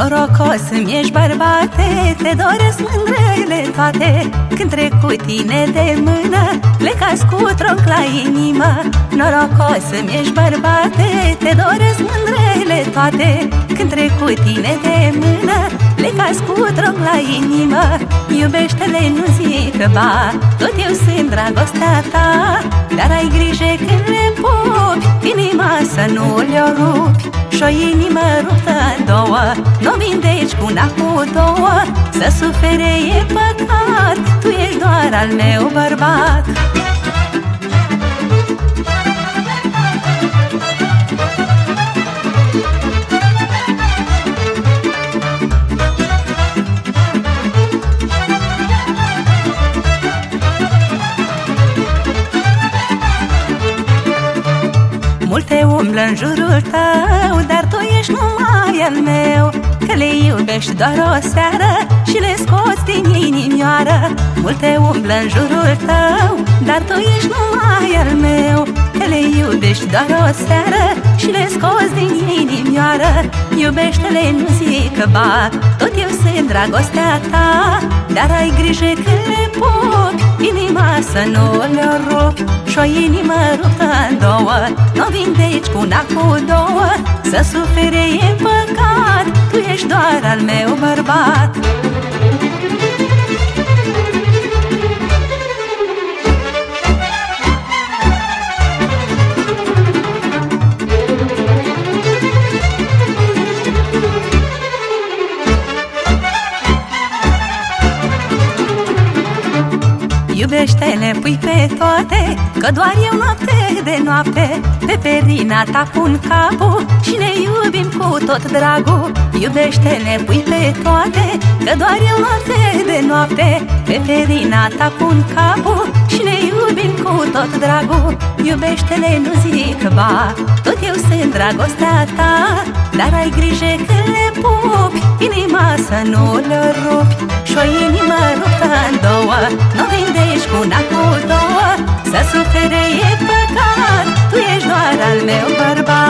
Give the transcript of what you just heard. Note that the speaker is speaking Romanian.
Norocos îmi ești bărbate Te doresc mândrele toate. Când trec cu tine de mână Plecați cu tronc la inimă. Norocos îmi ești bărbate Te doresc mândrele toate. Când trec cu tine de mână Plecați cu tronc la inimă. Iubește-le, nu zic ba Tot eu sunt dragostea ta. Dar ai grijă când le pupi Inima să nu le rupi. Și o inimă ruptă în două Nu vindeci cu una cu două Să sufere e păcat Tu ești doar al meu bărbat Multe umblă în jurul tău Dar tu ești numai al meu. Că le iubești doar o seară Și le scoți din inimioară. Multe umblă în jurul tău Dar tu ești numai al meu Că le iubești doar o seară Și le scoți din inimioară. Iubește-le, nu zic ba Tot eu sunt dragostea ta. Dar ai grijă când le pupi Inima să nu le rupi Și o inimă ruptă în două Nu vin de aici cu una cu două. Să sufere e păcat Tu ești doar al meu bărbat Iubește-le, pui pe toate Că doar eu noapte de noapte Pe perina ta pun capul Și ne iubim cu tot dragul. Iubește-le, pui pe toate Că doar eu noapte de noapte Pe perina ta pun capul Și ne iubim cu tot dragul. Iubește-le, nu zic ba Tot eu sunt dragostea ta Dar ai grijă când le pupi Inima să nu le rupi Și o inimă ruptă în două. Nu vindești cu una cu două Să sufere e păcat. Tu ești doar al meu bărbat